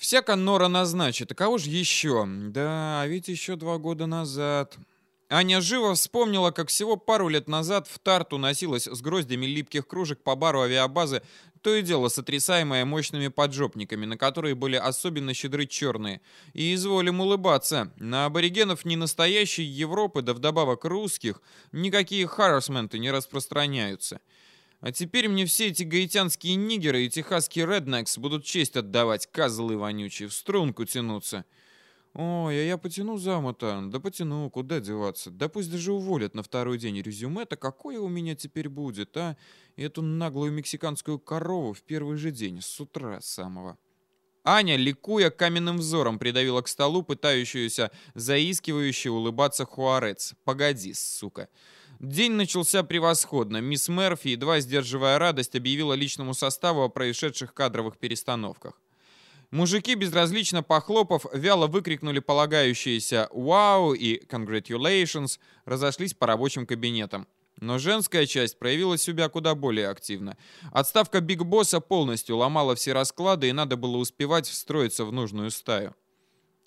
Всяко Нора назначит, а кого же еще? Да, ведь еще два года назад... Аня живо вспомнила, как всего пару лет назад в Тарту носилась с гроздями липких кружек по бару авиабазы, то и дело сотрясаемое мощными поджопниками, на которые были особенно щедры черные. И изволим улыбаться, на аборигенов не настоящей Европы, да вдобавок русских, никакие харасменты не распространяются. А теперь мне все эти гаитянские нигеры и техасские реднекс будут честь отдавать, козлы вонючие, в струнку тянуться. Ой, а я потяну замута. Да потяну, куда деваться. Да пусть даже уволят на второй день резюме-то какое у меня теперь будет, а? Эту наглую мексиканскую корову в первый же день, с утра самого. Аня, ликуя каменным взором, придавила к столу пытающуюся заискивающе улыбаться Хуарец. «Погоди, сука!» День начался превосходно. Мисс Мерфи, едва сдерживая радость, объявила личному составу о происшедших кадровых перестановках. Мужики, безразлично похлопав, вяло выкрикнули полагающиеся «Вау» и «Congratulations», разошлись по рабочим кабинетам. Но женская часть проявила себя куда более активно. Отставка Биг Босса полностью ломала все расклады, и надо было успевать встроиться в нужную стаю.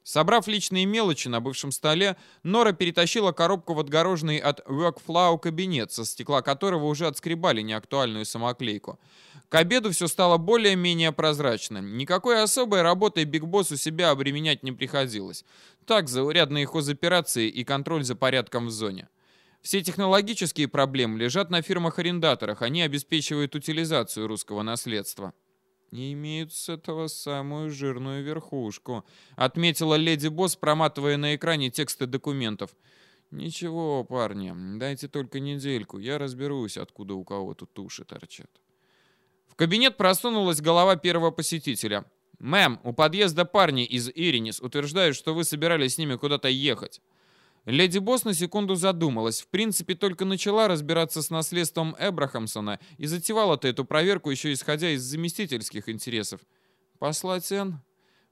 Собрав личные мелочи на бывшем столе, Нора перетащила коробку в отгороженный от Workflow кабинет, со стекла которого уже отскребали неактуальную самоклейку. К обеду все стало более-менее прозрачным. Никакой особой работой Биг Босс у себя обременять не приходилось. Так, заурядные хозоперации и контроль за порядком в зоне. Все технологические проблемы лежат на фирмах-арендаторах, они обеспечивают утилизацию русского наследства. «Не имеют с этого самую жирную верхушку», — отметила леди Босс, проматывая на экране тексты документов. «Ничего, парни, дайте только недельку, я разберусь, откуда у кого тут уши торчат». В кабинет просунулась голова первого посетителя. «Мэм, у подъезда парни из Иринис утверждают, что вы собирались с ними куда-то ехать». Леди Босс на секунду задумалась. В принципе, только начала разбираться с наследством Эбрахамсона и затевала-то эту проверку еще исходя из заместительских интересов. Послать Энн?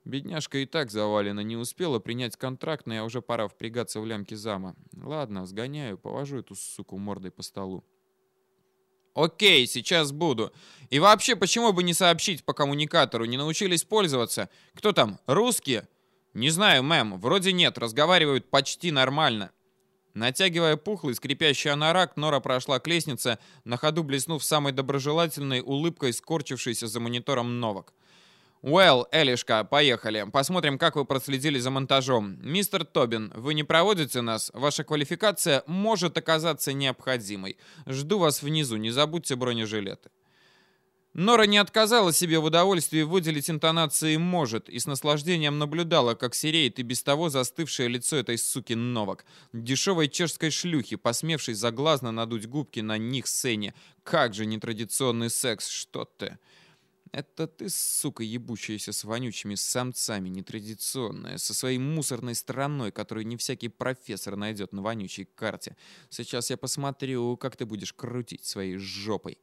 Бедняжка и так завалена, не успела принять контракт, но я уже пора впрягаться в лямки зама. Ладно, сгоняю, повожу эту суку мордой по столу. Окей, сейчас буду. И вообще, почему бы не сообщить по коммуникатору? Не научились пользоваться? Кто там, русские? Не знаю, мэм, вроде нет, разговаривают почти нормально. Натягивая пухлый, скрипящий анорак, Нора прошла к лестнице, на ходу блеснув самой доброжелательной улыбкой, скорчившейся за монитором Новак. «Уэлл, Элишка, поехали. Посмотрим, как вы проследили за монтажом. Мистер Тобин, вы не проводите нас? Ваша квалификация может оказаться необходимой. Жду вас внизу, не забудьте бронежилеты». Нора не отказала себе в удовольствии выделить интонации «может» и с наслаждением наблюдала, как сереет и без того застывшее лицо этой суки Новак, дешевой чешской шлюхи, посмевшей заглазно надуть губки на них сцене. Как же нетрадиционный секс, что ты... Это ты, сука, ебучаяся с вонючими самцами, нетрадиционная, со своей мусорной стороной, которую не всякий профессор найдет на вонючей карте. Сейчас я посмотрю, как ты будешь крутить своей жопой.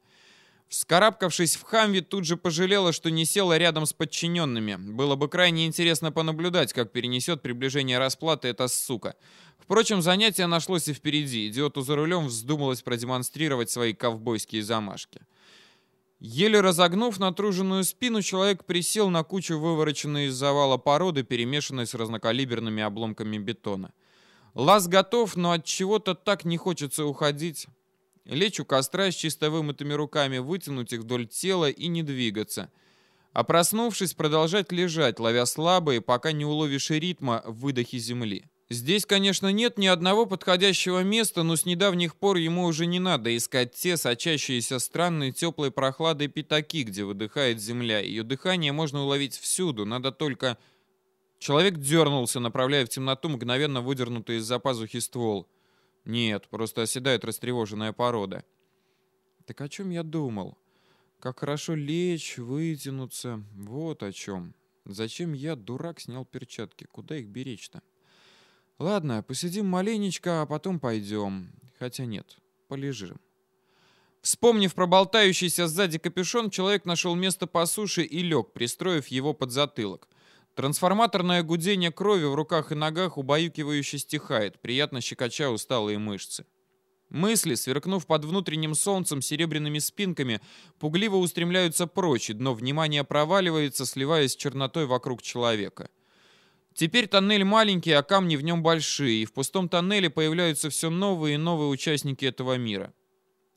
Вскарабкавшись в Хамви, тут же пожалела, что не села рядом с подчиненными. Было бы крайне интересно понаблюдать, как перенесет приближение расплаты эта сука. Впрочем, занятие нашлось и впереди. Идиоту за рулем вздумалось продемонстрировать свои ковбойские замашки. Еле разогнув натруженную спину, человек присел на кучу вывороченной из завала породы, перемешанной с разнокалиберными обломками бетона. Лаз готов, но от чего-то так не хочется уходить. Лечь у костра с чисто вымытыми руками, вытянуть их вдоль тела и не двигаться. А проснувшись, продолжать лежать, ловя слабые, пока не уловишь ритма выдохи земли. Здесь, конечно, нет ни одного подходящего места, но с недавних пор ему уже не надо искать те сочащиеся странной теплой прохладой пятаки, где выдыхает земля. Ее дыхание можно уловить всюду, надо только... Человек дернулся, направляя в темноту мгновенно выдернутый из-за пазухи ствол. Нет, просто оседает растревоженная порода. Так о чем я думал? Как хорошо лечь, вытянуться. Вот о чем. Зачем я, дурак, снял перчатки? Куда их беречь-то? Ладно, посидим маленечко, а потом пойдем. Хотя нет, полежим. Вспомнив про болтающийся сзади капюшон, человек нашел место по суше и лег, пристроив его под затылок. Трансформаторное гудение крови в руках и ногах убаюкивающе стихает, приятно щекоча усталые мышцы. Мысли, сверкнув под внутренним солнцем серебряными спинками, пугливо устремляются прочь, и дно внимания проваливается, сливаясь с чернотой вокруг человека. Теперь тоннель маленький, а камни в нем большие, и в пустом тоннеле появляются все новые и новые участники этого мира.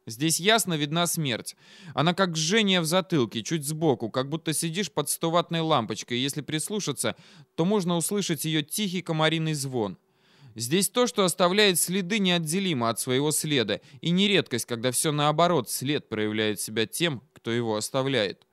Здесь ясно видна смерть. Она как жжение в затылке, чуть сбоку, как будто сидишь под стоватной лампочкой, и если прислушаться, то можно услышать ее тихий комариный звон. Здесь то, что оставляет следы, неотделимо от своего следа, и не редкость, когда все наоборот, след проявляет себя тем, кто его оставляет.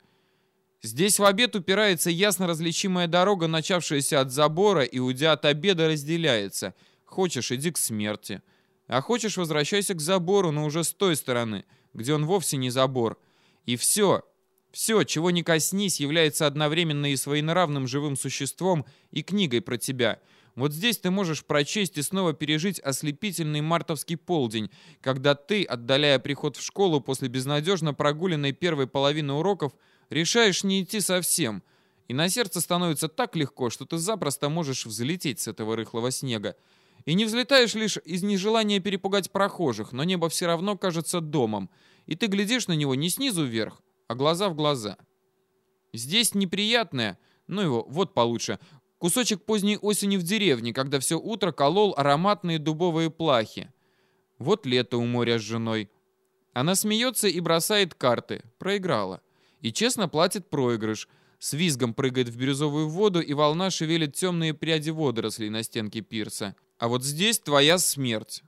Здесь в обед упирается ясно различимая дорога, начавшаяся от забора и, уйдя от обеда, разделяется. Хочешь, иди к смерти. А хочешь, возвращайся к забору, но уже с той стороны, где он вовсе не забор. И все, все, чего не коснись, является одновременно и своенравным живым существом, и книгой про тебя. Вот здесь ты можешь прочесть и снова пережить ослепительный мартовский полдень, когда ты, отдаляя приход в школу после безнадежно прогуленной первой половины уроков, решаешь не идти совсем. И на сердце становится так легко, что ты запросто можешь взлететь с этого рыхлого снега. И не взлетаешь лишь из нежелания перепугать прохожих, но небо все равно кажется домом, и ты глядишь на него не снизу вверх, а глаза в глаза. Здесь неприятное, ну его, вот получше, кусочек поздней осени в деревне, когда все утро колол ароматные дубовые плахи. Вот лето у моря с женой. Она смеется и бросает карты. Проиграла. И честно платит проигрыш. С визгом прыгает в бирюзовую воду, и волна шевелит темные пряди водорослей на стенке пирса. А вот здесь твоя смерть.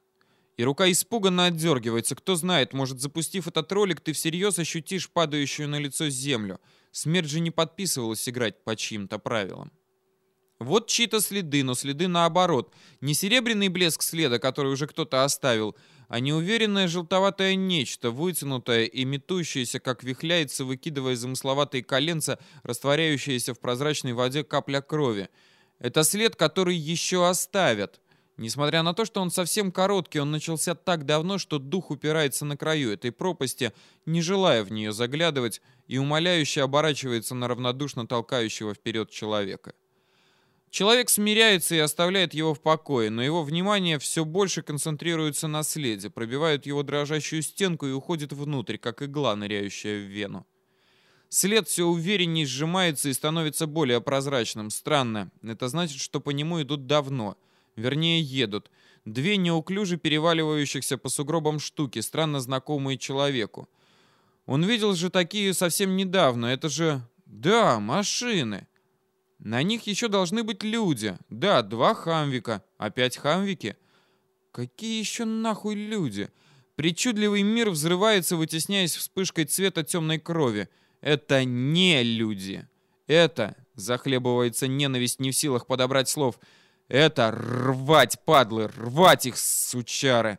И рука испуганно отдергивается. Кто знает, может, запустив этот ролик, ты всерьез ощутишь падающую на лицо землю. Смерть же не подписывалась играть по чьим-то правилам. Вот чьи-то следы, но следы наоборот. Не серебряный блеск следа, который уже кто-то оставил, а неуверенное желтоватое нечто, вытянутое и метущееся, как вихляется, выкидывая замысловатые коленца, растворяющиеся в прозрачной воде капля крови. Это след, который еще оставят. Несмотря на то, что он совсем короткий, он начался так давно, что дух упирается на краю этой пропасти, не желая в нее заглядывать, и умоляюще оборачивается на равнодушно толкающего вперед человека. Человек смиряется и оставляет его в покое, но его внимание все больше концентрируется на следе, пробивает его дрожащую стенку и уходит внутрь, как игла, ныряющая в вену. След все увереннее сжимается и становится более прозрачным. Странно. Это значит, что по нему идут давно — Вернее, едут. Две неуклюже переваливающихся по сугробам штуки, странно знакомые человеку. Он видел же такие совсем недавно. Это же... Да, машины. На них еще должны быть люди. Да, два хамвика. Опять хамвики? Какие еще нахуй люди? Причудливый мир взрывается, вытесняясь вспышкой цвета темной крови. Это не люди. Это, захлебывается ненависть не в силах подобрать слов, — это рвать, падлы, рвать их, сучары!»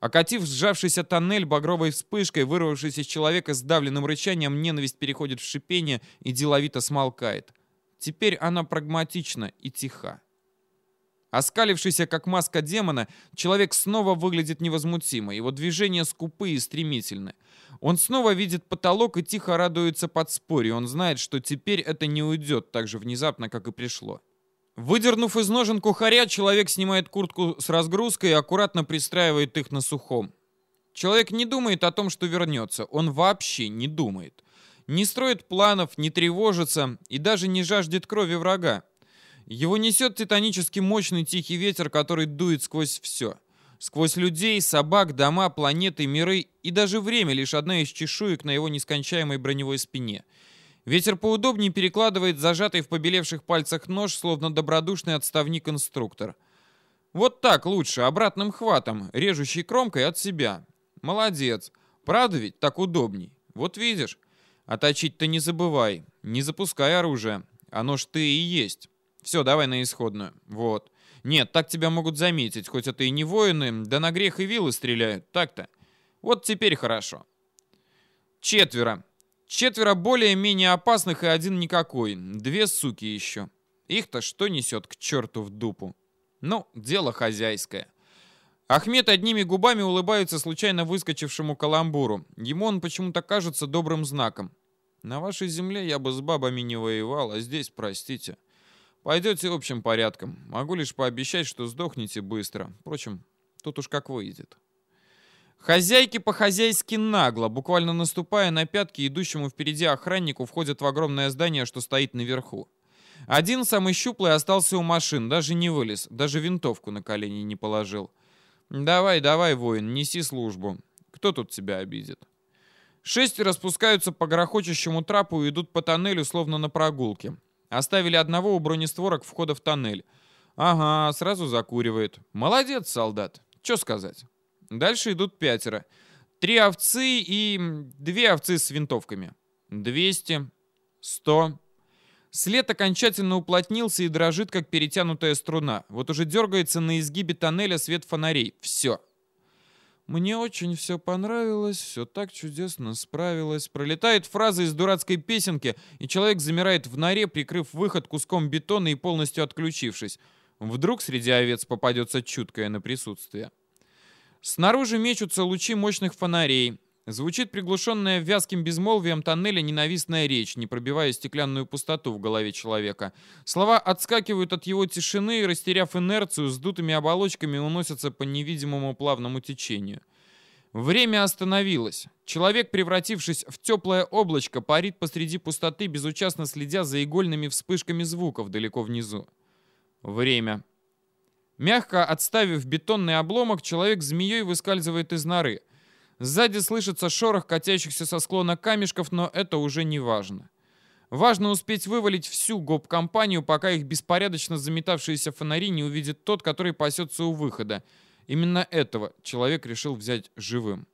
Окатив сжавшийся тоннель багровой вспышкой, вырвавшись из человека с давленным рычанием, ненависть переходит в шипение и деловито смолкает. Теперь она прагматична и тиха. Оскалившийся, как маска демона, человек снова выглядит невозмутимо, его движения скупы и стремительны. Он снова видит потолок и тихо радуется подспорью, он знает, что теперь это не уйдет так же внезапно, как и пришло. Выдернув из ножен кухаря, человек снимает куртку с разгрузкой и аккуратно пристраивает их на сухом. Человек не думает о том, что вернется. Он вообще не думает. Не строит планов, не тревожится и даже не жаждет крови врага. Его несет титанически мощный тихий ветер, который дует сквозь все. Сквозь людей, собак, дома, планеты, миры и даже время лишь одна из чешуек на его нескончаемой броневой спине — Ветер поудобнее перекладывает зажатый в побелевших пальцах нож, словно добродушный отставник-инструктор. Вот так лучше, обратным хватом, режущей кромкой от себя. Молодец. Правда ведь так удобней? Вот видишь. А точить-то не забывай. Не запускай оружие. Оно ж ты и есть. Все, давай на исходную. Вот. Нет, так тебя могут заметить, хоть это и не воины, да на грех и вилы стреляют, так-то. Вот теперь хорошо. Четверо. Четверо более-менее опасных и один никакой. Две суки еще. Их-то что несет к черту в дупу? Ну, дело хозяйское. Ахмед одними губами улыбается случайно выскочившему каламбуру. Ему он почему-то кажется добрым знаком. На вашей земле я бы с бабами не воевал, а здесь, простите. Пойдете общим порядком. Могу лишь пообещать, что сдохнете быстро. Впрочем, тут уж как выйдет. Хозяйки по-хозяйски нагло, буквально наступая на пятки идущему впереди охраннику, входят в огромное здание, что стоит наверху. Один, самый щуплый, остался у машин, даже не вылез, даже винтовку на колени не положил. «Давай, давай, воин, неси службу. Кто тут тебя обидит?» Шесть распускаются по грохочущему трапу и идут по тоннелю, словно на прогулке. Оставили одного у бронестворок входа в тоннель. Ага, сразу закуривает. Молодец, солдат. Че сказать? Дальше идут пятеро. Три овцы и две овцы с винтовками. Двести. Сто. След окончательно уплотнился и дрожит, как перетянутая струна. Вот уже дергается на изгибе тоннеля свет фонарей. Все. Мне очень все понравилось, все так чудесно справилось. Пролетает фраза из дурацкой песенки, и человек замирает в норе, прикрыв выход куском бетона и полностью отключившись. Вдруг среди овец попадется чуткое на присутствие. Снаружи мечутся лучи мощных фонарей. Звучит приглушенная вязким безмолвием тоннеля ненавистная речь, не пробивая стеклянную пустоту в голове человека. Слова отскакивают от его тишины и, растеряв инерцию, с дутыми оболочками уносятся по невидимому плавному течению. Время остановилось. Человек, превратившись в теплое облачко, парит посреди пустоты, безучастно следя за игольными вспышками звуков далеко внизу. Время. Мягко отставив бетонный обломок, человек змеей выскальзывает из норы. Сзади слышится шорох катящихся со склона камешков, но это уже не важно. Важно успеть вывалить всю гоп-компанию, пока их беспорядочно заметавшиеся фонари не увидит тот, который пасется у выхода. Именно этого человек решил взять живым.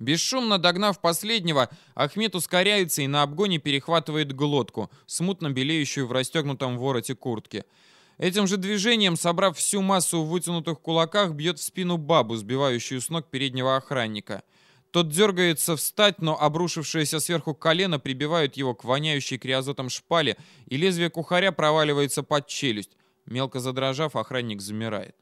Бесшумно догнав последнего, Ахмед ускоряется и на обгоне перехватывает глотку, смутно белеющую в расстегнутом вороте куртки – Этим же движением, собрав всю массу в вытянутых кулаках, бьет в спину бабу, сбивающую с ног переднего охранника. Тот дергается встать, но обрушившееся сверху колено прибивает его к воняющей криозотом шпале, и лезвие кухаря проваливается под челюсть. Мелко задрожав, охранник замирает.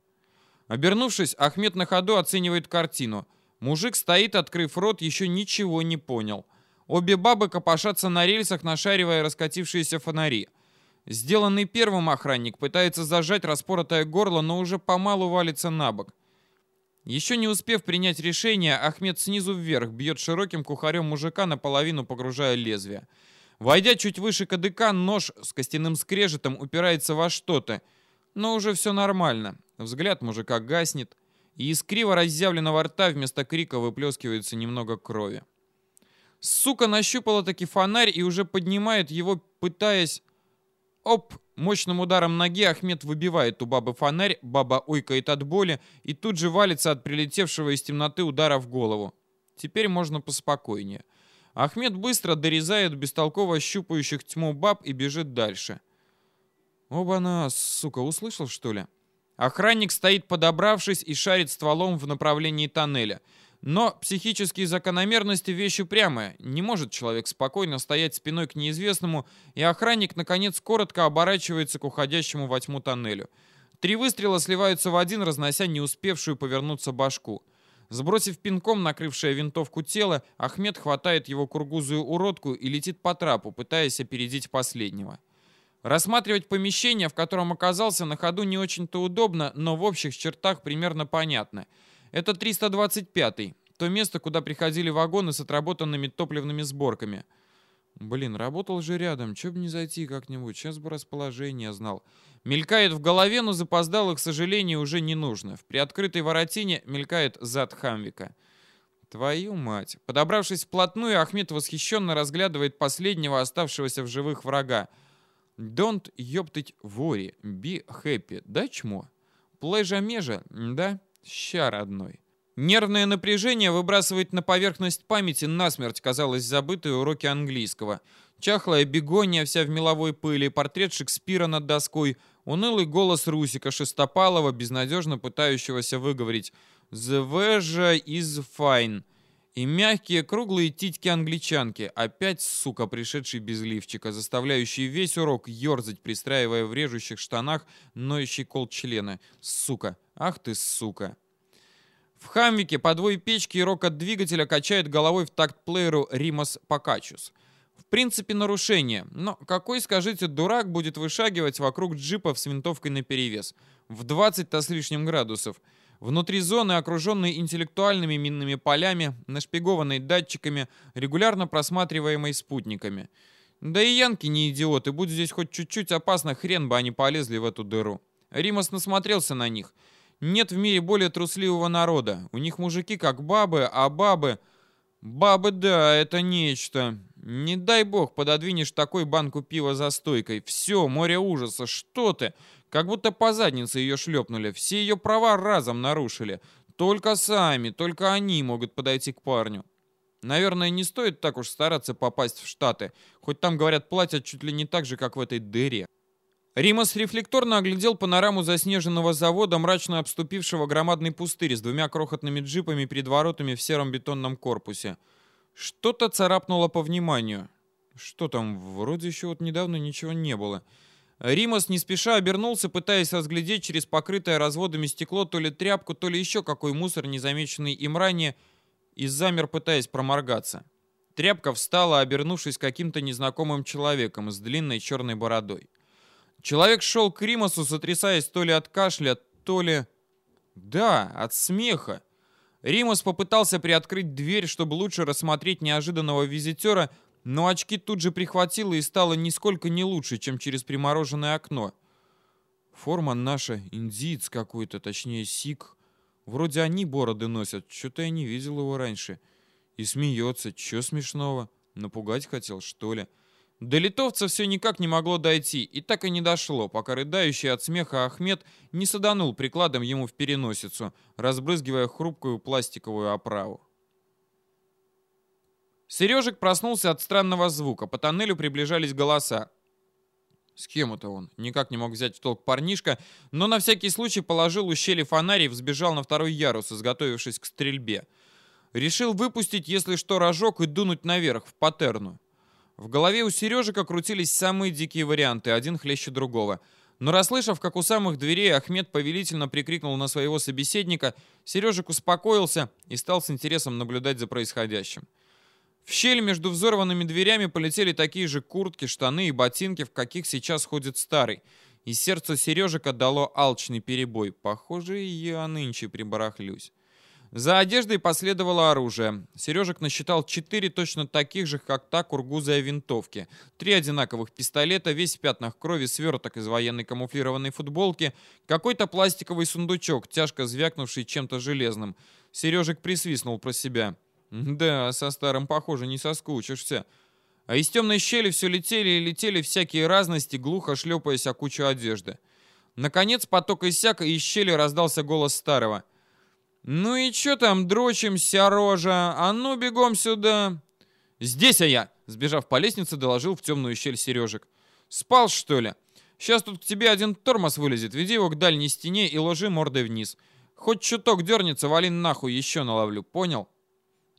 Обернувшись, Ахмед на ходу оценивает картину. Мужик стоит, открыв рот, еще ничего не понял. Обе бабы копошатся на рельсах, нашаривая раскатившиеся фонари. Сделанный первым охранник пытается зажать распоротое горло, но уже помалу валится на бок. Еще не успев принять решение, Ахмед снизу вверх бьет широким кухарем мужика, наполовину погружая лезвие. Войдя чуть выше кадыка, нож с костяным скрежетом упирается во что-то. Но уже все нормально. Взгляд мужика гаснет, и из криво разъявленного рта вместо крика выплескивается немного крови. Сука нащупала таки фонарь и уже поднимает его, пытаясь Оп! Мощным ударом ноги Ахмед выбивает у бабы фонарь, баба ойкает от боли и тут же валится от прилетевшего из темноты удара в голову. Теперь можно поспокойнее. Ахмед быстро дорезает бестолково щупающих тьму баб и бежит дальше. Оба-на, сука, услышал, что ли? Охранник стоит подобравшись и шарит стволом в направлении тоннеля — но психические закономерности вещи прямые. Не может человек спокойно стоять спиной к неизвестному, и охранник, наконец, коротко оборачивается к уходящему во тьму тоннелю. Три выстрела сливаются в один, разнося не успевшую повернуться башку. Сбросив пинком накрывшее винтовку тело, Ахмед хватает его кургузую уродку и летит по трапу, пытаясь опередить последнего. Рассматривать помещение, в котором оказался, на ходу не очень-то удобно, но в общих чертах примерно понятно — это 325-й. То место, куда приходили вагоны с отработанными топливными сборками. Блин, работал же рядом. Че бы не зайти как-нибудь? Сейчас бы расположение знал. Мелькает в голове, но запоздало, к сожалению, уже не нужно. В приоткрытой воротине мелькает зад Хамвика. Твою мать. Подобравшись вплотную, Ахмед восхищенно разглядывает последнего оставшегося в живых врага. Don't ёптыть вори, be happy, да чмо? Плежа межа, да? Ща, родной. Нервное напряжение выбрасывает на поверхность памяти насмерть, казалось, забытые уроки английского. Чахлая бегония вся в меловой пыли, портрет Шекспира над доской, унылый голос Русика Шестопалова, безнадежно пытающегося выговорить «The weather is fine». И мягкие круглые титьки-англичанки, опять, сука, пришедший без лифчика, заставляющий весь урок ерзать, пристраивая в режущих штанах ноющий кол члена. Сука, ах ты сука. В хамвике подвой печки и рокот двигателя качает головой в такт плееру Римас Покачус. В принципе, нарушение, но какой, скажите, дурак будет вышагивать вокруг джипов с винтовкой наперевес? В 20-то с лишним градусов. Внутри зоны, окруженной интеллектуальными минными полями, нашпигованной датчиками, регулярно просматриваемой спутниками. Да и янки не идиоты, будь здесь хоть чуть-чуть опасно, хрен бы они полезли в эту дыру. Римас насмотрелся на них. Нет в мире более трусливого народа. У них мужики как бабы, а бабы... Бабы, да, это нечто. Не дай бог, пододвинешь такой банку пива за стойкой. Все, море ужаса, что ты? Как будто по заднице ее шлепнули. Все ее права разом нарушили. Только сами, только они могут подойти к парню. Наверное, не стоит так уж стараться попасть в Штаты. Хоть там, говорят, платят чуть ли не так же, как в этой дыре. Римас рефлекторно оглядел панораму заснеженного завода, мрачно обступившего громадный пустырь с двумя крохотными джипами перед воротами в сером бетонном корпусе. Что-то царапнуло по вниманию. Что там, вроде еще вот недавно ничего не было. Римас не спеша обернулся, пытаясь разглядеть через покрытое разводами стекло то ли тряпку, то ли еще какой мусор, незамеченный им ранее, и замер, пытаясь проморгаться. Тряпка встала, обернувшись каким-то незнакомым человеком с длинной черной бородой. Человек шел к Римасу, сотрясаясь то ли от кашля, то ли... Да, от смеха. Римас попытался приоткрыть дверь, чтобы лучше рассмотреть неожиданного визитера, но очки тут же прихватило и стало нисколько не лучше, чем через примороженное окно. Форма наша, индиец какой-то, точнее сик. Вроде они бороды носят, что-то я не видел его раньше. И смеется, чё смешного? Напугать хотел, что ли? До литовца все никак не могло дойти, и так и не дошло, пока рыдающий от смеха Ахмед не саданул прикладом ему в переносицу, разбрызгивая хрупкую пластиковую оправу. Сережек проснулся от странного звука. По тоннелю приближались голоса. С кем это он? Никак не мог взять в толк парнишка, но на всякий случай положил у щели фонарь и взбежал на второй ярус, изготовившись к стрельбе. Решил выпустить, если что, рожок и дунуть наверх, в патерну. В голове у Сережика крутились самые дикие варианты, один хлеще другого. Но расслышав, как у самых дверей Ахмед повелительно прикрикнул на своего собеседника, Сережик успокоился и стал с интересом наблюдать за происходящим. В щель между взорванными дверями полетели такие же куртки, штаны и ботинки, в каких сейчас ходит старый. И сердце Сережика дало алчный перебой. Похоже, я нынче прибарахлюсь. За одеждой последовало оружие. Сережек насчитал четыре точно таких же, как та кургузая винтовки. Три одинаковых пистолета, весь в пятнах крови, сверток из военной камуфлированной футболки, какой-то пластиковый сундучок, тяжко звякнувший чем-то железным. Сережек присвистнул про себя. Да, со старым, похоже, не соскучишься. А из темной щели все летели и летели всякие разности, глухо шлепаясь о кучу одежды. Наконец поток иссяк, и из щели раздался голос старого. «Ну и чё там дрочимся, рожа? А ну, бегом сюда!» «Здесь, а я!» — сбежав по лестнице, доложил в темную щель Сережек. «Спал, что ли? Сейчас тут к тебе один тормоз вылезет. Веди его к дальней стене и ложи мордой вниз. Хоть чуток дернется, вали нахуй, еще наловлю, понял?»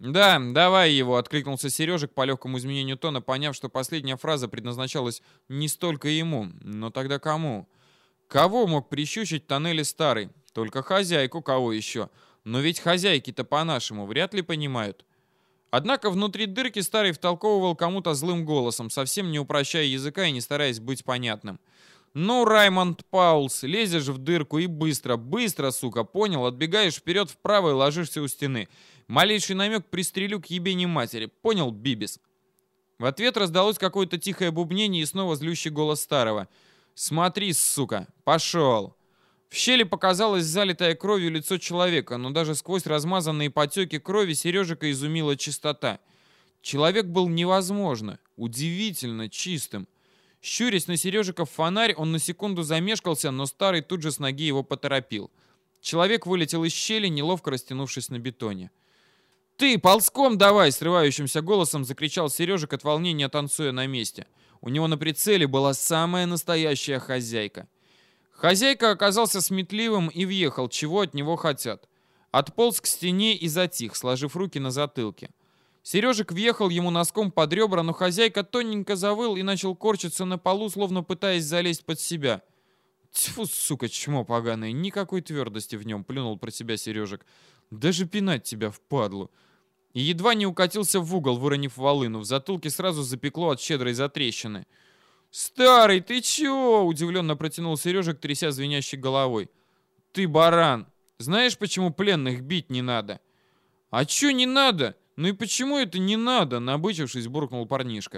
«Да, давай его», — откликнулся Сережек по легкому изменению тона, поняв, что последняя фраза предназначалась не столько ему, но тогда кому? Кого мог прищучить тоннели старый? Только хозяйку, кого еще? Но ведь хозяйки-то по-нашему вряд ли понимают. Однако внутри дырки старый втолковывал кому-то злым голосом, совсем не упрощая языка и не стараясь быть понятным. «Ну, Раймонд Паулс, лезешь в дырку и быстро, быстро, сука, понял? Отбегаешь вперед вправо и ложишься у стены. Малейший намек пристрелю к ебени матери. Понял, Бибис?» В ответ раздалось какое-то тихое бубнение и снова злющий голос старого. «Смотри, сука, пошел!» В щели показалось залитое кровью лицо человека, но даже сквозь размазанные потеки крови Сережика изумила чистота. Человек был невозможно, удивительно чистым. Щурясь на Сережика в фонарь, он на секунду замешкался, но старый тут же с ноги его поторопил. Человек вылетел из щели, неловко растянувшись на бетоне. «Ты, ползком давай!» — срывающимся голосом закричал Сережик от волнения, танцуя на месте. У него на прицеле была самая настоящая хозяйка. Хозяйка оказался сметливым и въехал, чего от него хотят. Отполз к стене и затих, сложив руки на затылке. Сережик въехал ему носком под ребра, но хозяйка тоненько завыл и начал корчиться на полу, словно пытаясь залезть под себя. Тьфу, сука, чмо поганое, никакой твердости в нем, плюнул про себя Сережик. Даже пинать тебя впадлу. И едва не укатился в угол, выронив волыну. В затылке сразу запекло от щедрой затрещины. «Старый, ты чё?» — удивленно протянул Сережик, тряся звенящей головой. «Ты баран!» Знаешь, почему пленных бить не надо? А чё не надо? Ну и почему это не надо? Набычившись, буркнул парнишка.